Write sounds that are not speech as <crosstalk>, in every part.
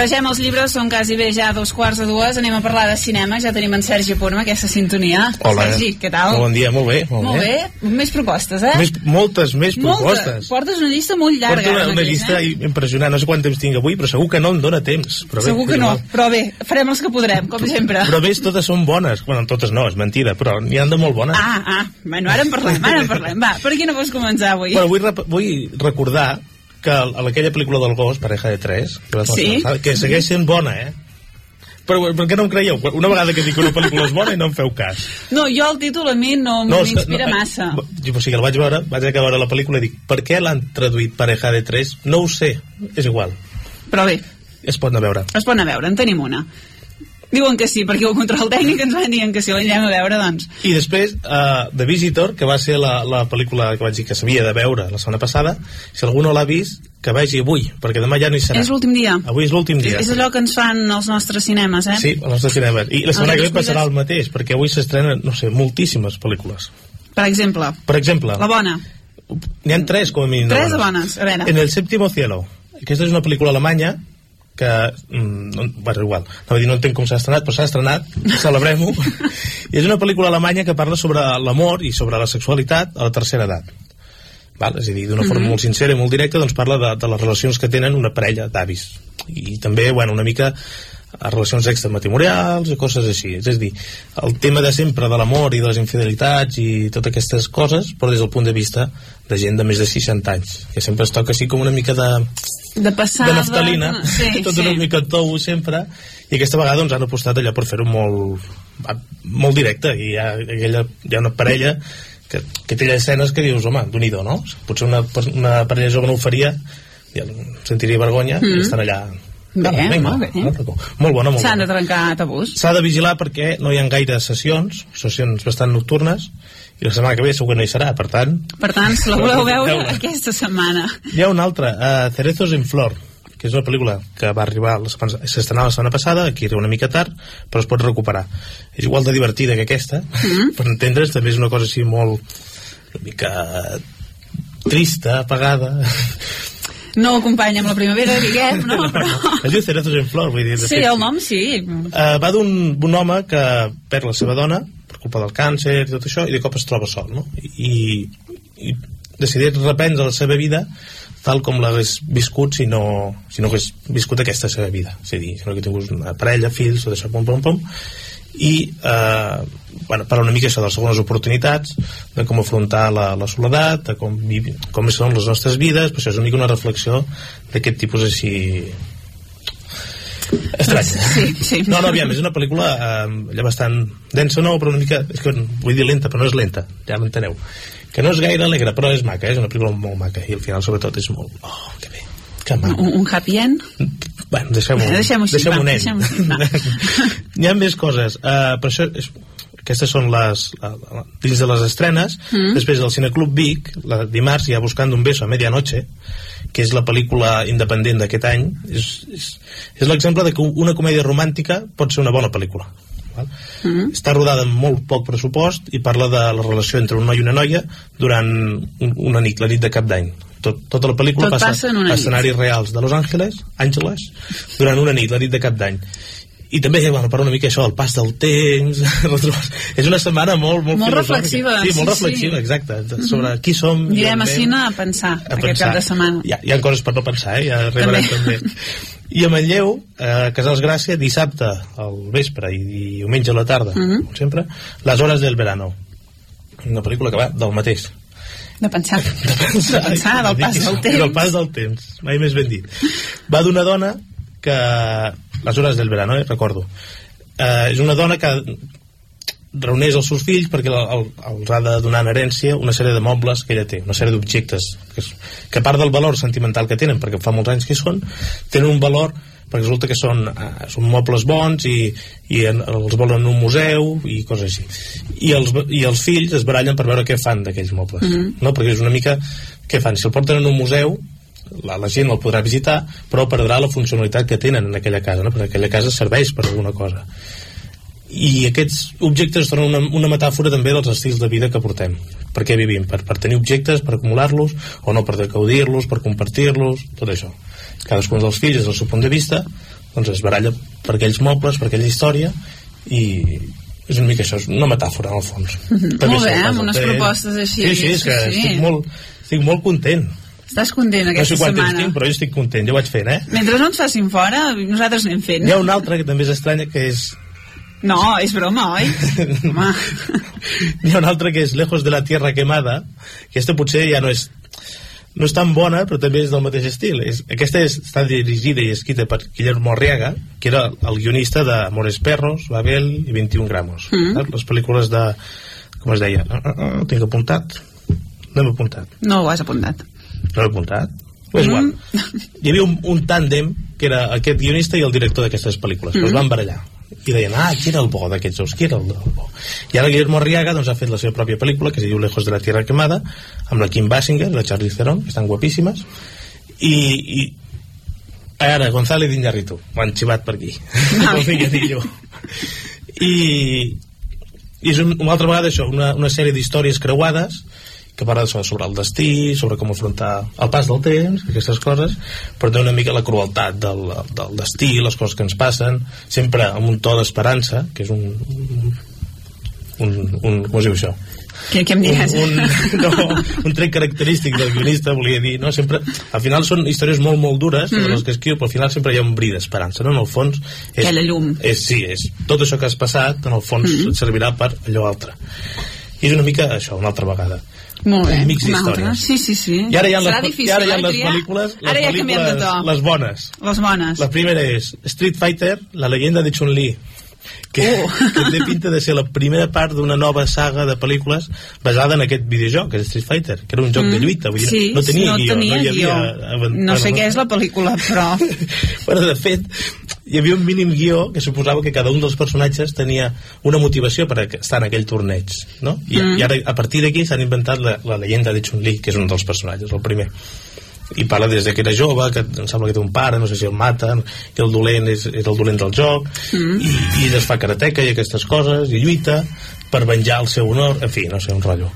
Regem els llibres, són quasi bé ja dos quarts de dues, anem a parlar de cinema, ja tenim en Sergi Punt amb aquesta sintonia. Hola. Sergi, què tal? Bon dia, molt bé. Molt, Molt bé. Més propostes, eh? Més, moltes més Moltes. propostes. Portes una llista molt llarga. Porto una, ara una mateix, llista eh? impressionant. No sé quant temps tinc avui, però segur que no em dóna temps. Però bé, Segur que és no, però bé, farem els que podrem, com sempre. Però més, totes són bones. Bueno, totes no, és mentida, però n'hi han de molt bones. Ah, ah, bueno, ara en parlem, ara en parlem. Va, per quina vols començar avui? Bueno, vull, vull recordar que a aquella pel·lícula del gos, Pareja de Tres, que, Sí? que segueix sent bona, eh? Però per què no em creieu? Una vegada que dic que una pel·lícula és bona i no em feu cas. No, jo el títol a mi no, m'inspira no, eh, massa. Jo, o sigui, el vaig veure, vaig acabar la pel·lícula i dic, per què l'han traduït Pareja de Tres? No ho sé, és igual, Però bé, es pot anar a veure. es pot anar a veure, en tenim una. Diuen que sí, perquè el control tècnic ens van dient que si l'anirem a veure, doncs... I després, uh, The Visitor, que va ser la, la pel·lícula que vaig dir que s'havia de veure la setmana passada, si algú no l'ha vist, que vegi avui, perquè demà ja no hi serà. És l'últim dia. Avui és l'últim dia. És allò que ens fan els nostres cinemes, eh? Sí, al nostre cinema. I la setmana Els que ve passarà el mateix, perquè avui s'estrenen, no sé, moltíssimes pel·lícules. Per exemple, Per exemple, la bona. n'hi ha tres com a mínim. Tres de bones, a veure. En el séptimo cielo. Aquesta és una pel·lícula alemanya que, mm, no, bueno, igual, no, dir, no entenc com s'ha estrenat, però s'ha estrenat, celebrem-ho. I <laughs> és una pel·lícula alemanya que parla sobre l'amor i sobre la sexualitat a la tercera edat. Val? És a dir, d'una forma Mhm. molt sincera i molt directa, doncs parla de, de les relacions que tenen una parella d'avis. I també, bueno, una mica a relacions extramatrimonials i coses així. És a dir, el tema de sempre de l'amor i de les infidelitats i totes aquestes coses, però des del punt de vista de gent de més de 60 anys, que sempre es toca així com una mica de, De passada... de naftalina, Sí, <laughs> tot sí. una mica tou sempre, i aquesta vegada doncs, han apostat allò per fer-ho molt, molt directe, i hi ha, aquella, hi ha una parella que, que té allà escenes que dius, home, d'un no? Potser una, una parella jove no ho faria, ja sentiria vergonya, Mm. i estan allà... Bé, Vinga, molt bé. Molt, molt bona, molt S'han de trencar tabús. S'ha de vigilar perquè no hi ha gaire sessions, sessions bastant nocturnes, i la setmana que ve segur que no hi serà, per tant, Per tant, si la voleu veure aquesta setmana. Hi ha una altra, uh, Cerezos en Flor, que és una pel·lícula que va arribar, s'estrenava la setmana passada, aquí era una mica tard, però es pot recuperar. És igual de divertida que aquesta, Mm. <laughs> per entendre's, també és una cosa així molt, una mica trista, apagada. No acompanya amb la primavera, diguem, no? Però... es diu Cerezos en Flor, vull dir, Sí, fet, el nom sí. Uh, va d'un home que perd la seva dona per culpa del càncer i tot això i de cop es troba sol no? I, i decideix reprendre la seva vida tal com l'hagués viscut si no, si no hagués viscut aquesta seva vida és a dir, si no que tingués una parella, fills tot això, pom, pom, pom i eh, bueno, parla una mica això de les segones oportunitats de com afrontar la, la soledat de com, com són les nostres vides però això és una mica una reflexió d'aquest tipus així estrany Sí, sí. no, no, aviam, és una pel·lícula eh, allà bastant densa, no, però una mica és que vull dir lenta, però no és lenta ja m'enteneu, que no és gaire alegre però és maca, eh? és una pel·lícula molt maca i al final sobretot és molt, oh, que bé que maco Un, un happy end? Bueno, deixem-ho deixem-ho així, deixem nen. deixem-ho així, va. N'hi ha més coses. Uh, per això, és, aquestes són les, dins de les estrenes. Mm. Després del Cineclub Vic, la, dimarts hi ha Buscando un beso a medianoche, que és la pel·lícula independent d'aquest any. És, és, és l'exemple de que una comèdia romàntica pot ser una bona pel·lícula. Val? Mm. Està rodada amb molt poc pressupost i parla de la relació entre un noi i una noia durant un, una nit, la nit de cap d'any. Tot, tota la pel·lícula Tot passa, passa a escenaris reals de Los Angeles, Angeles, durant una nit, la nit de cap d'any. I també, bueno, parla una mica això del pas del temps, <laughs> és una setmana molt, molt, Molt reflexiva, Sí, molt sí, reflexiva, sí. exacte, sobre qui som... i Anirem on a cine a pensar A aquest pensar. cap de setmana. Hi ha, hi ha coses per no pensar, eh? ja arribarem també. I a Manlleu, eh, a Casals Gràcia, dissabte al vespre i diumenge a la tarda, Mhm. com sempre, Les hores del verano. Una pel·lícula que va del mateix. De pensar. <laughs> De pensar, De pensar, del pas del temps. Del pas del temps, mai més ben dit. Va d'una dona que... Les hores del verano, eh, recordo. Eh, és una dona que reuneix els seus fills perquè el- el- els ha de donar en herència una sèrie de mobles que ella té, una sèrie d'objectes que, que a part del valor sentimental que tenen perquè fa molts anys que hi són, tenen un valor perquè resulta que són, eh, són mobles bons i, i en, els volen en un museu i coses així i els, i els fills es barallen per veure què fan d'aquells mobles Mhm. no? perquè és una mica què fan, si el porten en un museu la, la gent el podrà visitar però perdrà la funcionalitat que tenen en aquella casa no? perquè aquella casa serveix per alguna cosa i aquests objectes són una, una metàfora també dels estils de vida que portem per què vivim, per, per tenir objectes, per acumular-los o no per gaudir-los, per compartir-los tot això cadascun dels fills des del seu punt de vista doncs es baralla per aquells mobles, per aquella història i és una mica això, és una metàfora en el fons <laughs> També Molt bé, amb unes propostes així. sí, sí, és que sí. estic molt estic molt content Estàs content no aquesta sé quant temps setmana. tinc però jo estic content, jo vaig fent, eh Mentre no ens facin fora, nosaltres anem fent. hi ha una altra que també és estranya que és No, és broma, oi? <laughs> Home. N'hi ha una altra que és Lejos de la Tierra Quemada, que aquesta potser ja no és no és tan bona, però també és del mateix estil. És, aquesta és, està dirigida i escrita per Guillermo Arriaga, que era el guionista de Amores Perros, Babel i 21 gramos. Mm. Mm. Les pel·lícules de... Com es deia? Ah, ah, ho tinc apuntat? No m'he apuntat. No ho has apuntat. No l'he apuntat? És igual. Hi havia un, un tàndem que era aquest guionista i el director d'aquestes pel·lícules, però es van barallar. I deien, ah, qui era el bo d'aquests dos, qui era el, el bo? I ara Guillermo Arriaga doncs, ha fet la seva pròpia pel·lícula que es diu Lejos de la Tierra Quemada amb la Kim Basinger i la Charlize Theron que estan guapíssimes. I, i ara González Iñárritu m'ho han xivat per aquí. No sé què dir jo. I, i és un, una altra vegada això una, una sèrie d'històries creuades que parla sobre, sobre el destí, sobre com afrontar el pas del temps, aquestes coses, però té una mica la crueltat del, del destí, les coses que ens passen, sempre amb un to d'esperança, que és un, un, un, un com es diu això? Què, què em diràs? un, un, no, un tret característic del guionista volia dir, no? sempre, al final són històries molt molt dures mm -hmm. les que escriu, però al final sempre hi ha un bri d'esperança no? en el fons és, Aquella llum. és, sí, és, tot això que has passat en el fons mm -hmm. et servirà per allò altre i és una mica això, una altra vegada Molt bé. mix d'històries. Sí, sí, sí. i ara hi ha Serà les, difícil, i ara hi ha eh, les pel·lícules les Ara ja de pel·lícules, to. les bones Les bones. la primera és Street Fighter, la leyenda de Chun-Li que, Uh. <laughs> que té pinta de ser la primera part d'una nova saga de pel·lícules basada en aquest videojoc, que és Street Fighter, que era un joc de lluita, vull dir, sí, no tenia no guió, tenia no hi havia... guió. No sé què és la pel·lícula, però... <laughs> bueno, de fet, hi havia un mínim guió que suposava que cada un dels personatges tenia una motivació per estar en aquell torneig, no? I, Mm. i ara, a partir d'aquí, s'han inventat la, la leyenda de Chun-Li, que és un dels personatges, el primer i parla des de que era jove, que em sembla que té un pare, no sé si el maten, que el dolent és, és el dolent del joc, Mm. i, i es fa karateca i aquestes coses, i lluita per venjar el seu honor, en fi, no sé, un rotllo.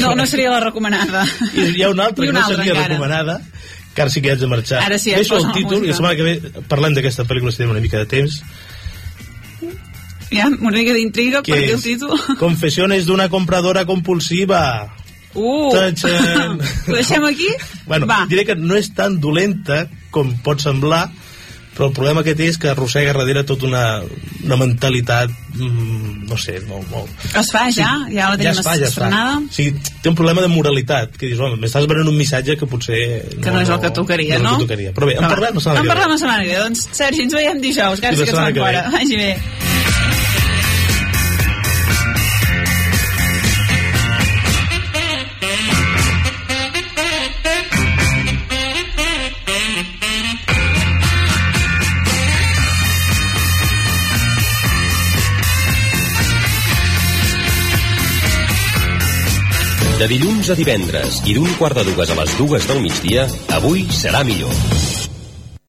No, no seria la recomanada. I hi ha una altra I que una no altra seria encara. recomanada, que ara sí que haig de marxar. Ara sí, Deixo el títol i la setmana que ve parlem d'aquesta pel·lícula si tenim una mica de temps, Ja, una mica d'intriga que perquè el títol... <laughs> Confessiones d'una compradora compulsiva. Uh! <laughs> Ho deixem aquí? Bueno, Va. diré que no és tan dolenta com pot semblar, però el problema que té és que arrossega darrere tota una, una mentalitat, mm, no sé, molt, molt... Es fa ja? Ja la tenim ja es fa, ja estrenada? O sigui, té un problema de moralitat, que dius, home, m'estàs venent un missatge que potser... Que no, és el que tocaria, no? No que tocaria. Però bé, en parlem la setmana en que ve. parlem la setmana que ve. Doncs, Sergi, ens veiem dijous, sí que ve. fora. Vagi bé. De dilluns a divendres i d'un quart de dues a les dues del migdia, avui serà millor.